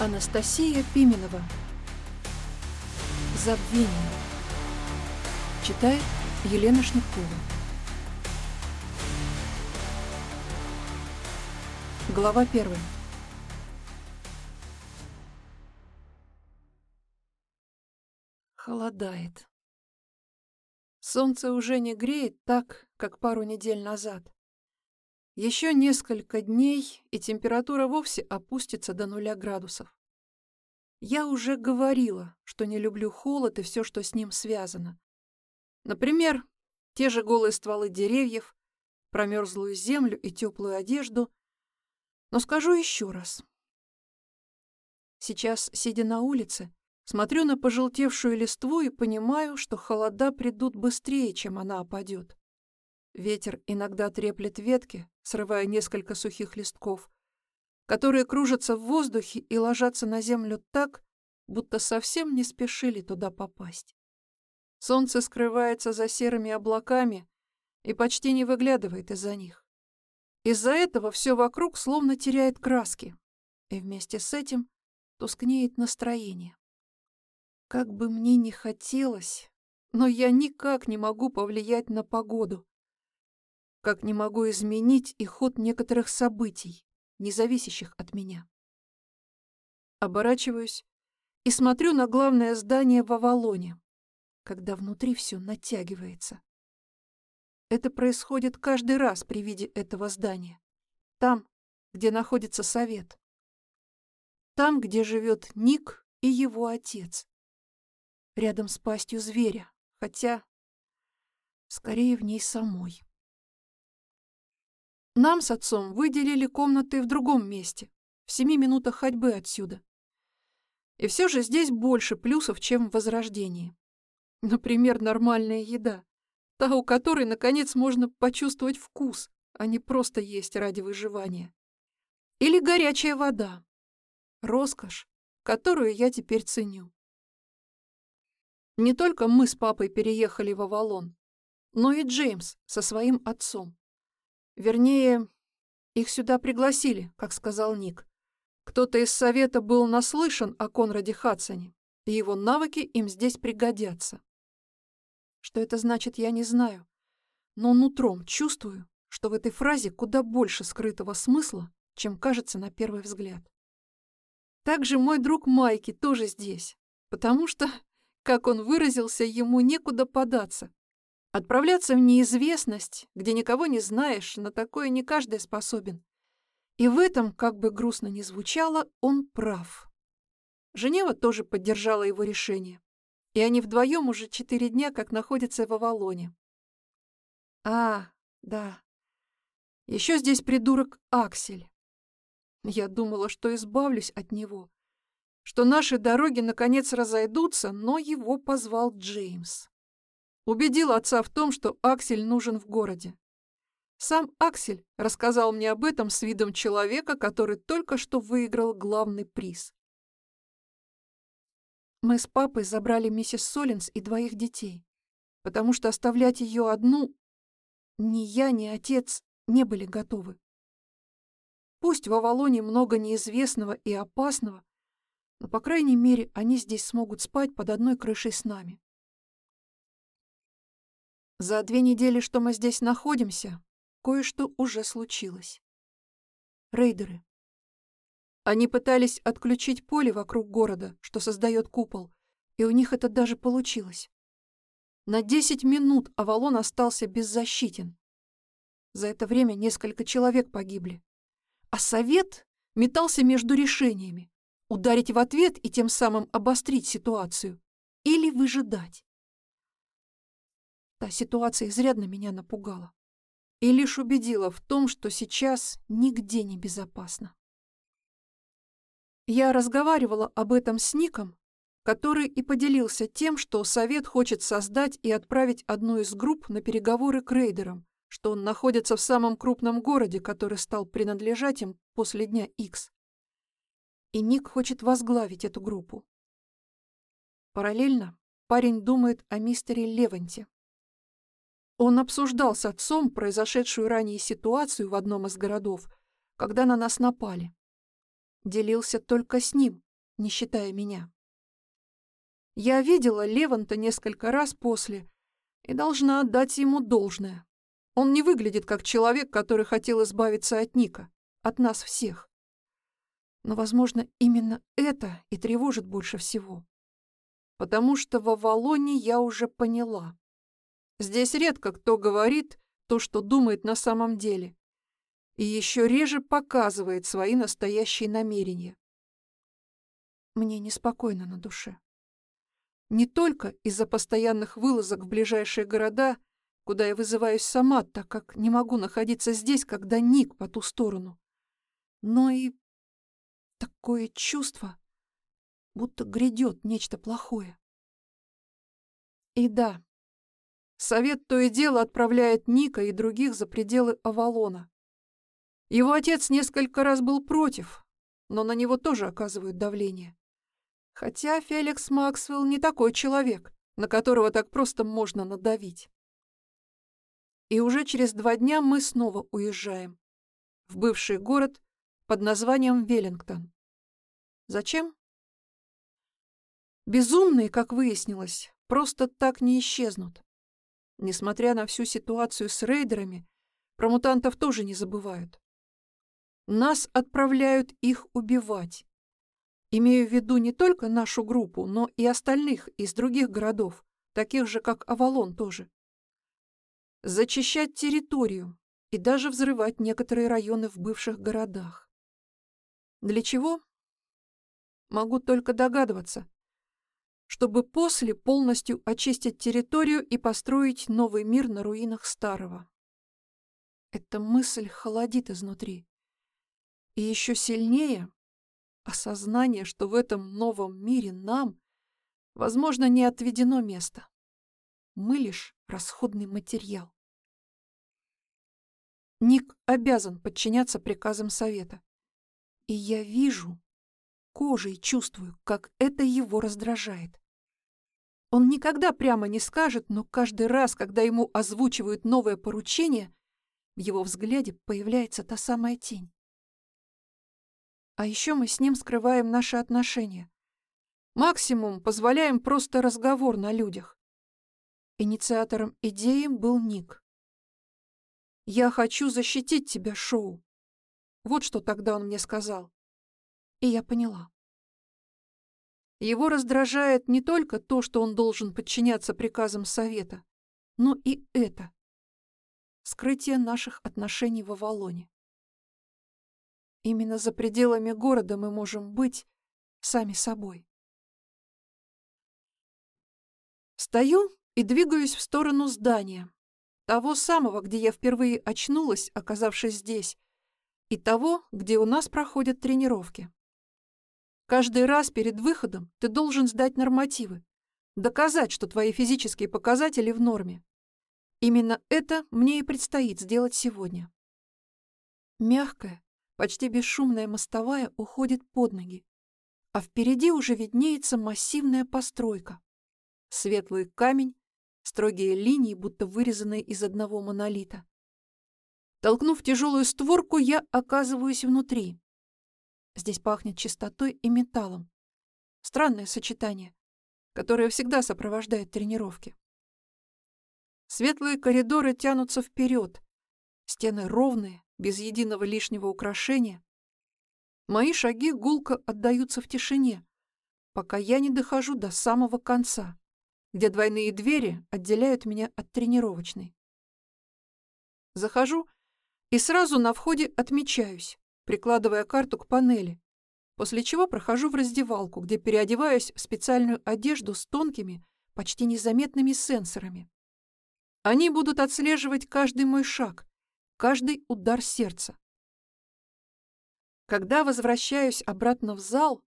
Анастасия Пименова Забвение Читает Елена Шнепкова Глава первая Холодает. Солнце уже не греет так, как пару недель назад. Еще несколько дней, и температура вовсе опустится до нуля градусов. Я уже говорила, что не люблю холод и все, что с ним связано. Например, те же голые стволы деревьев, промерзлую землю и теплую одежду. Но скажу еще раз. Сейчас, сидя на улице, смотрю на пожелтевшую листву и понимаю, что холода придут быстрее, чем она опадет. Ветер иногда треплет ветки, срывая несколько сухих листков, которые кружатся в воздухе и ложатся на землю так, будто совсем не спешили туда попасть. Солнце скрывается за серыми облаками и почти не выглядывает из-за них. Из-за этого все вокруг словно теряет краски, и вместе с этим тускнеет настроение. Как бы мне ни хотелось, но я никак не могу повлиять на погоду, как не могу изменить и ход некоторых событий, не зависящих от меня. Оборачиваюсь и смотрю на главное здание в Авалоне, когда внутри все натягивается. Это происходит каждый раз при виде этого здания. Там, где находится совет. Там, где живет Ник и его отец. Рядом с пастью зверя, хотя скорее в ней самой. Нам с отцом выделили комнаты в другом месте, в семи минутах ходьбы отсюда. И все же здесь больше плюсов, чем в Возрождении. Например, нормальная еда, та, у которой, наконец, можно почувствовать вкус, а не просто есть ради выживания. Или горячая вода. Роскошь, которую я теперь ценю. Не только мы с папой переехали в Авалон, но и Джеймс со своим отцом. Вернее, их сюда пригласили, как сказал Ник. Кто-то из совета был наслышан о Конраде Хадсоне, и его навыки им здесь пригодятся. Что это значит, я не знаю, но нутром чувствую, что в этой фразе куда больше скрытого смысла, чем кажется на первый взгляд. Также мой друг Майки тоже здесь, потому что, как он выразился, ему некуда податься, Отправляться в неизвестность, где никого не знаешь, на такое не каждый способен. И в этом, как бы грустно ни звучало, он прав. Женева тоже поддержала его решение. И они вдвоем уже четыре дня как находятся в Авалоне. А, да. Еще здесь придурок Аксель. Я думала, что избавлюсь от него, что наши дороги наконец разойдутся, но его позвал Джеймс. Убедил отца в том, что Аксель нужен в городе. Сам Аксель рассказал мне об этом с видом человека, который только что выиграл главный приз. Мы с папой забрали миссис Солинс и двоих детей, потому что оставлять ее одну ни я, ни отец не были готовы. Пусть в Авалоне много неизвестного и опасного, но, по крайней мере, они здесь смогут спать под одной крышей с нами. За две недели, что мы здесь находимся, кое-что уже случилось. Рейдеры. Они пытались отключить поле вокруг города, что создает купол, и у них это даже получилось. На десять минут Авалон остался беззащитен. За это время несколько человек погибли. А совет метался между решениями — ударить в ответ и тем самым обострить ситуацию или выжидать. Та ситуация изрядно меня напугала и лишь убедила в том, что сейчас нигде не безопасно. Я разговаривала об этом с Ником, который и поделился тем, что Совет хочет создать и отправить одну из групп на переговоры к рейдерам, что он находится в самом крупном городе, который стал принадлежать им после дня X. И Ник хочет возглавить эту группу. Параллельно парень думает о мистере Леванте, он обсуждал с отцом произошедшую ранее ситуацию в одном из городов, когда на нас напали. Делился только с ним, не считая меня. Я видела Леванта несколько раз после и должна отдать ему должное. Он не выглядит как человек, который хотел избавиться от Ника, от нас всех. Но, возможно, именно это и тревожит больше всего. Потому что в Авалоне я уже поняла. Здесь редко кто говорит то, что думает на самом деле, и еще реже показывает свои настоящие намерения. Мне неспокойно на душе. Не только из-за постоянных вылазок в ближайшие города, куда я вызываюсь сама, так как не могу находиться здесь, когда Ник по ту сторону, но и такое чувство, будто грядет нечто плохое. И да, совет то и дело отправляет Ника и других за пределы Авалона. Его отец несколько раз был против, но на него тоже оказывают давление. Хотя Феликс Максвелл не такой человек, на которого так просто можно надавить. И уже через два дня мы снова уезжаем в бывший город под названием Веллингтон. Зачем? Безумные, как выяснилось, просто так не исчезнут. Несмотря на всю ситуацию с рейдерами, про мутантов тоже не забывают. Нас отправляют их убивать. Имею в виду не только нашу группу, но и остальных из других городов, таких же, как Авалон тоже. Зачищать территорию и даже взрывать некоторые районы в бывших городах. Для чего? Могу только догадываться. Чтобы после полностью очистить территорию и построить новый мир на руинах старого. Эта мысль холодит изнутри. И еще сильнее Осознание, что в этом новом мире нам, возможно, не отведено место. Мы лишь расходный материал. Ник обязан подчиняться приказам совета. И я вижу, кожей чувствую, как это его раздражает. Он никогда прямо не скажет, но каждый раз, когда ему озвучивают новое поручение, в его взгляде появляется та самая тень. А еще мы с ним скрываем наши отношения. Максимум позволяем просто разговор на людях. Инициатором идеи был Ник. «Я хочу защитить тебя, Шоу». Вот что тогда он мне сказал. И я поняла. Его раздражает не только то, что он должен подчиняться приказам Совета, но и это — скрытие наших отношений в Авалоне. Именно за пределами города мы можем быть сами собой. Стою и двигаюсь в сторону здания, того самого, где я впервые очнулась, оказавшись здесь, и того, где у нас проходят тренировки. Каждый раз перед выходом ты должен сдать нормативы, доказать, что твои физические показатели в норме. Именно это мне и предстоит сделать сегодня. Мягкая, Почти бесшумная мостовая уходит под ноги, а впереди уже виднеется массивная постройка. Светлый камень, строгие линии, будто вырезанные из одного монолита. Толкнув тяжелую створку, я оказываюсь внутри. Здесь пахнет чистотой и металлом. Странное сочетание, которое всегда сопровождает тренировки. Светлые коридоры тянутся вперед. Стены ровные, без единого лишнего украшения. Мои шаги гулко отдаются в тишине, пока я не дохожу до самого конца, где двойные двери отделяют меня от тренировочной. Захожу и сразу на входе отмечаюсь, прикладывая карту к панели, после чего прохожу в раздевалку, где переодеваюсь в специальную одежду с тонкими, почти незаметными сенсорами. Они будут отслеживать каждый мой шаг, каждый удар сердца. Когда возвращаюсь обратно в зал,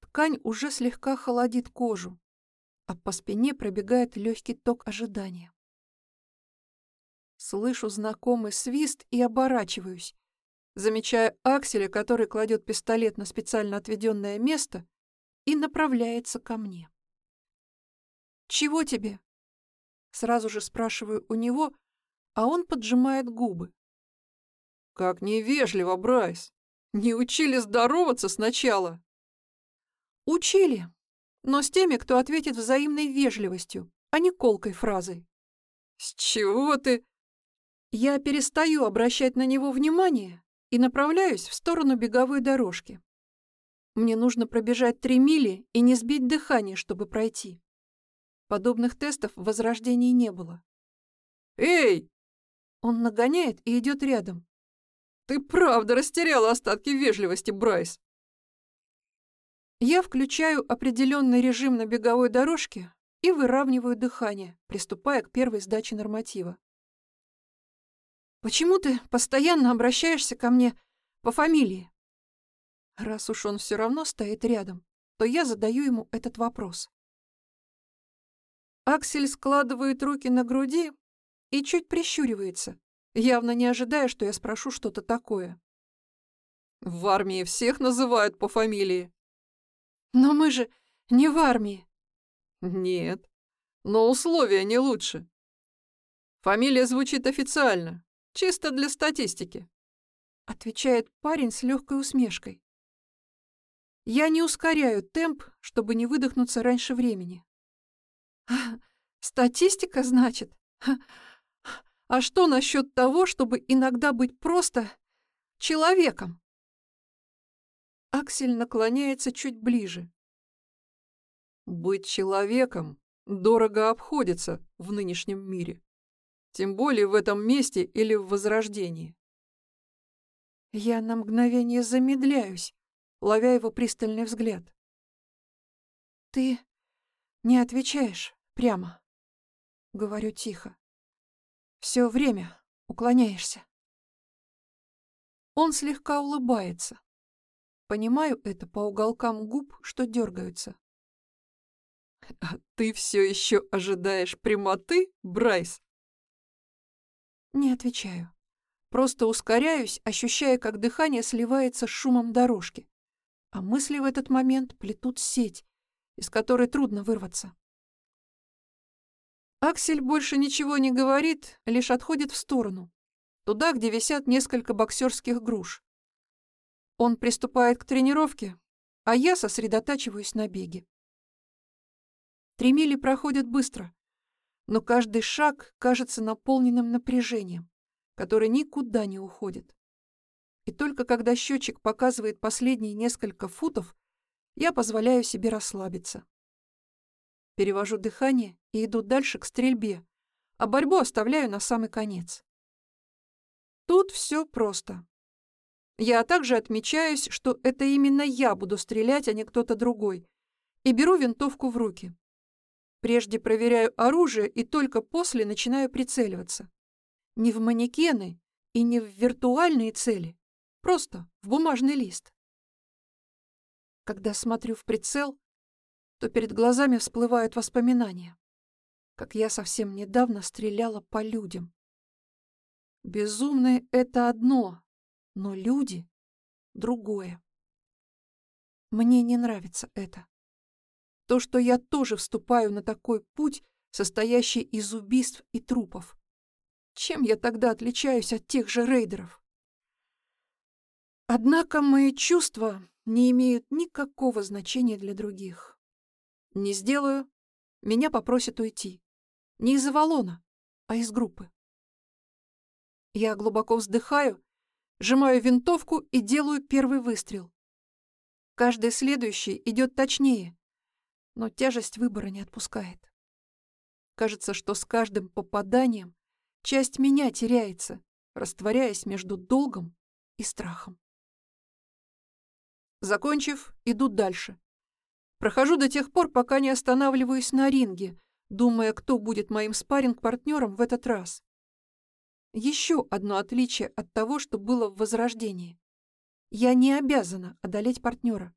ткань уже слегка холодит кожу, а по спине пробегает легкий ток ожидания. Слышу знакомый свист и оборачиваюсь, замечая Акселя, который кладет пистолет на специально отведенное место и направляется ко мне. «Чего тебе?» Сразу же спрашиваю у него, а он поджимает губы. «Как невежливо, Брайс! Не учили здороваться сначала!» Учили, но с теми, кто ответит взаимной вежливостью, а не колкой фразой. С чего ты? Я перестаю обращать на него внимание и направляюсь в сторону беговой дорожки. Мне нужно пробежать три мили и не сбить дыхание, чтобы пройти. Подобных тестов в Возрождении не было. «Эй!» Он нагоняет и идет рядом. «Ты правда растеряла остатки вежливости, Брайс!» Я включаю определенный режим на беговой дорожке и выравниваю дыхание, приступая к первой сдаче норматива. «Почему ты постоянно обращаешься ко мне по фамилии?» Раз уж он все равно стоит рядом, то я задаю ему этот вопрос. Аксель складывает руки на груди и чуть прищуривается, явно не ожидая, что я спрошу что-то такое. «В армии всех называют по фамилии». «Но мы же не в армии». «Нет, но условия не лучше. Фамилия звучит официально, чисто для статистики», отвечает парень с легкой усмешкой. Я не ускоряю темп, чтобы не выдохнуться раньше времени. Статистика, значит? А что насчет того, чтобы иногда быть просто человеком? Аксель наклоняется чуть ближе. Быть человеком дорого обходится в нынешнем мире. Тем более в этом месте или в Возрождении. Я на мгновение замедляюсь, ловя его пристальный взгляд. «Ты не отвечаешь прямо», — говорю тихо. Все время уклоняешься». Он слегка улыбается. Понимаю это по уголкам губ, что дергаются. «А ты все еще ожидаешь прямоты, Брайс?» Не отвечаю. Просто ускоряюсь, ощущая, как дыхание сливается с шумом дорожки а мысли в этот момент плетут сеть, из которой трудно вырваться. Аксель больше ничего не говорит, лишь отходит в сторону, туда, где висят несколько боксерских груш. Он приступает к тренировке, а я сосредотачиваюсь на беге. Три мили проходят быстро, но каждый шаг кажется наполненным напряжением, которое никуда не уходит. И только когда счетчик показывает последние несколько футов, я позволяю себе расслабиться. Перевожу дыхание и иду дальше к стрельбе, а борьбу оставляю на самый конец. Тут все просто. Я также отмечаюсь, что это именно я буду стрелять, а не кто-то другой, и беру винтовку в руки. Прежде проверяю оружие и только после начинаю прицеливаться. Не в манекены и не в виртуальные цели, Просто в бумажный лист. Когда смотрю в прицел, то перед глазами всплывают воспоминания, как я совсем недавно стреляла по людям. Безумное — это одно, но люди — другое. Мне не нравится это. То, что я тоже вступаю на такой путь, состоящий из убийств и трупов. Чем я тогда отличаюсь от тех же рейдеров? Однако мои чувства не имеют никакого значения для других. Не сделаю, меня попросят уйти. Не из Авалона, а из группы. Я глубоко вздыхаю, сжимаю винтовку и делаю первый выстрел. Каждый следующий идет точнее, но тяжесть выбора не отпускает. Кажется, что с каждым попаданием часть меня теряется, растворяясь между долгом и страхом. Закончив, иду дальше. Прохожу до тех пор, пока не останавливаюсь на ринге, думая, кто будет моим спарринг-партнером в этот раз. Еще одно отличие от того, что было в Возрождении. Я не обязана одолеть партнера.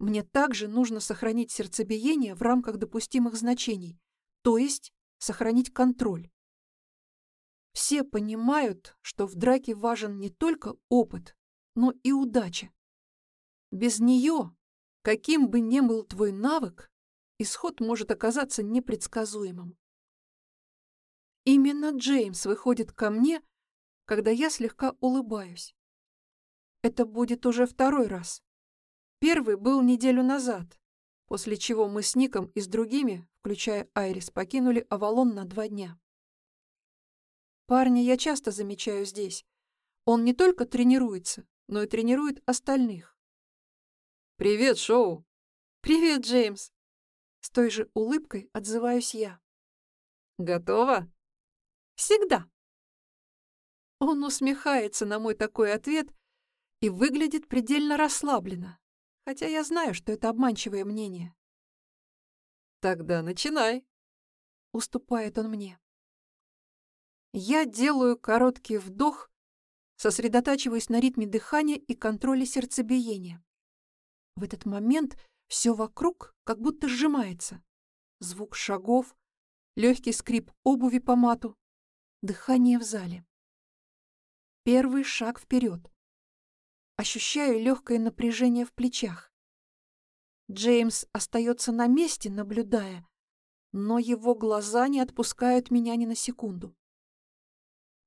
Мне также нужно сохранить сердцебиение в рамках допустимых значений, то есть сохранить контроль. Все понимают, что в драке важен не только опыт, но и удача. Без нее, каким бы ни был твой навык, исход может оказаться непредсказуемым. Именно Джеймс выходит ко мне, когда я слегка улыбаюсь. Это будет уже второй раз. Первый был неделю назад, после чего мы с Ником и с другими, включая Айрис, покинули Авалон на два дня. Парня я часто замечаю здесь. Он не только тренируется, но и тренирует остальных. «Привет, Шоу!» «Привет, Джеймс!» С той же улыбкой отзываюсь я. «Готова?» «Всегда!» Он усмехается на мой такой ответ и выглядит предельно расслабленно, хотя я знаю, что это обманчивое мнение. «Тогда начинай», — уступает он мне. Я делаю короткий вдох, сосредотачиваюсь на ритме дыхания и контроле сердцебиения. В этот момент все вокруг как будто сжимается. Звук шагов, легкий скрип обуви по мату, дыхание в зале. Первый шаг вперед. Ощущаю легкое напряжение в плечах. Джеймс остается на месте, наблюдая, но его глаза не отпускают меня ни на секунду.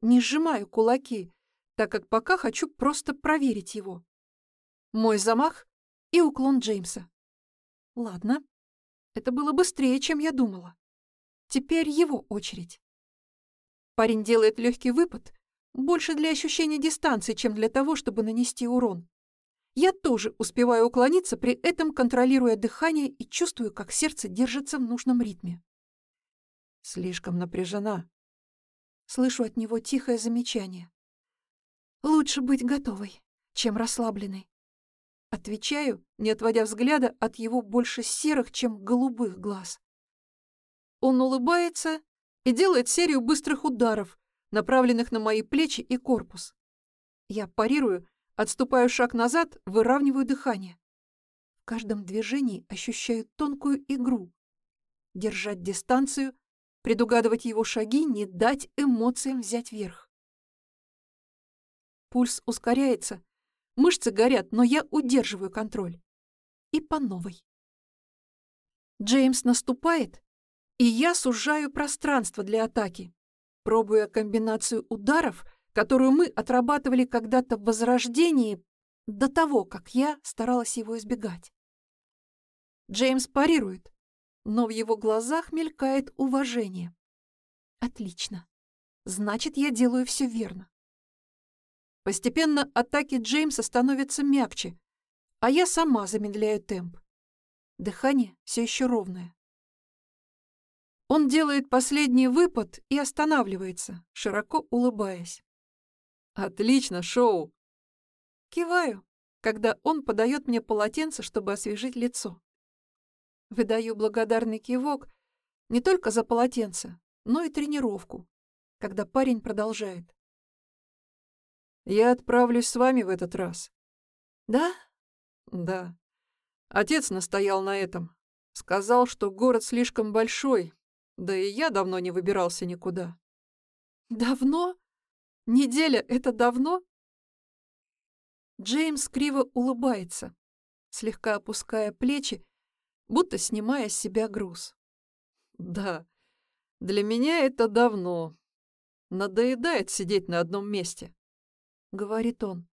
Не сжимаю кулаки, так как пока хочу просто проверить его. Мой замах и уклон Джеймса. Ладно, это было быстрее, чем я думала. Теперь его очередь. Парень делает легкий выпад, больше для ощущения дистанции, чем для того, чтобы нанести урон. Я тоже успеваю уклониться, при этом контролируя дыхание и чувствую, как сердце держится в нужном ритме. Слишком напряжена. Слышу от него тихое замечание. Лучше быть готовой, чем расслабленной. Отвечаю, не отводя взгляда от его больше серых, чем голубых глаз. Он улыбается и делает серию быстрых ударов, направленных на мои плечи и корпус. Я парирую, отступаю шаг назад, выравниваю дыхание. В каждом движении ощущаю тонкую игру. Держать дистанцию, предугадывать его шаги, не дать эмоциям взять верх. Пульс ускоряется, мышцы горят, но я удерживаю контроль. И по новой. Джеймс наступает, и я сужаю пространство для атаки пробуя комбинацию ударов, которую мы отрабатывали когда-то в Возрождении до того, как я старалась его избегать. Джеймс парирует, но в его глазах мелькает уважение. Отлично. Значит, я делаю все верно. Постепенно атаки Джеймса становятся мягче, а я сама замедляю темп. Дыхание все еще ровное. Он делает последний выпад и останавливается, широко улыбаясь. «Отлично, шоу!» Киваю, когда он подает мне полотенце, чтобы освежить лицо. Выдаю благодарный кивок не только за полотенце, но и тренировку, когда парень продолжает. «Я отправлюсь с вами в этот раз». «Да?» «Да. Отец настоял на этом. Сказал, что город слишком большой, да и я давно не выбирался никуда. Давно? Неделя — это давно? Джеймс криво улыбается, слегка опуская плечи, будто снимая с себя груз. Да, для меня это давно. Надоедает сидеть на одном месте, — говорит он.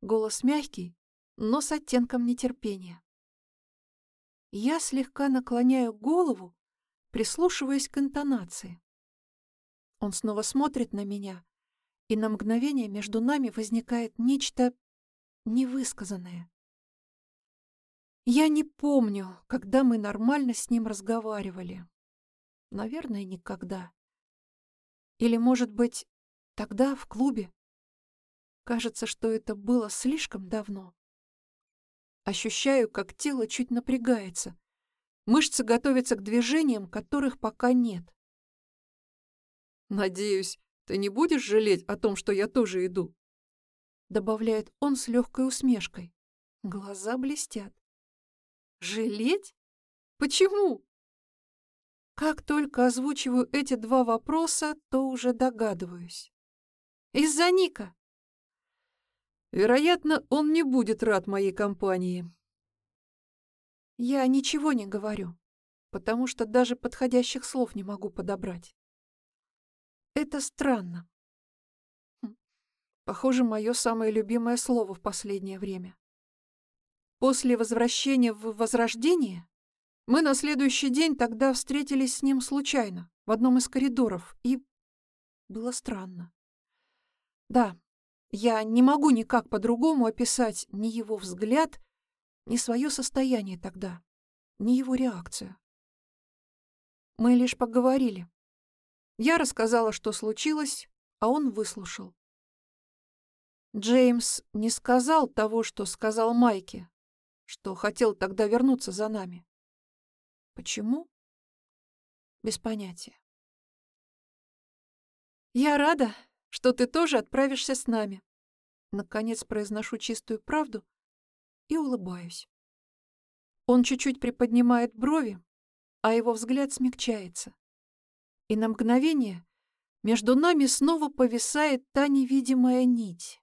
Голос мягкий, но с оттенком нетерпения. Я слегка наклоняю голову, прислушиваясь к интонации. Он снова смотрит на меня, и на мгновение между нами возникает нечто невысказанное. Я не помню, когда мы нормально с ним разговаривали. Наверное, никогда. Или, может быть, тогда в клубе. Кажется, что это было слишком давно. Ощущаю, как тело чуть напрягается, Мышцы готовятся к движениям, которых пока нет. «Надеюсь, ты не будешь жалеть о том, что я тоже иду?» Добавляет он с легкой усмешкой. Глаза блестят. «Жалеть? Почему?» Как только озвучиваю эти два вопроса, то уже догадываюсь. Из-за Ника. Вероятно, он не будет рад моей компании. Я ничего не говорю, потому что даже подходящих слов не могу подобрать. Это странно. Хм. Похоже, мое самое любимое слово в последнее время. После возвращения в Возрождение Мы на следующий день тогда встретились с ним случайно, в одном из коридоров, и было странно. Да, я не могу никак по-другому описать ни его взгляд, ни свое состояние тогда, ни его реакцию. Мы лишь поговорили. Я рассказала, что случилось, а он выслушал. Джеймс не сказал того, что сказал Майке, что хотел тогда вернуться за нами. Почему? Без понятия. Я рада, что ты тоже отправишься с нами. Наконец произношу чистую правду и улыбаюсь. Он чуть-чуть приподнимает брови, а его взгляд смягчается. И на мгновение между нами снова повисает та невидимая нить.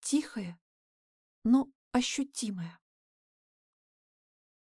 Тихая, но ощутимая.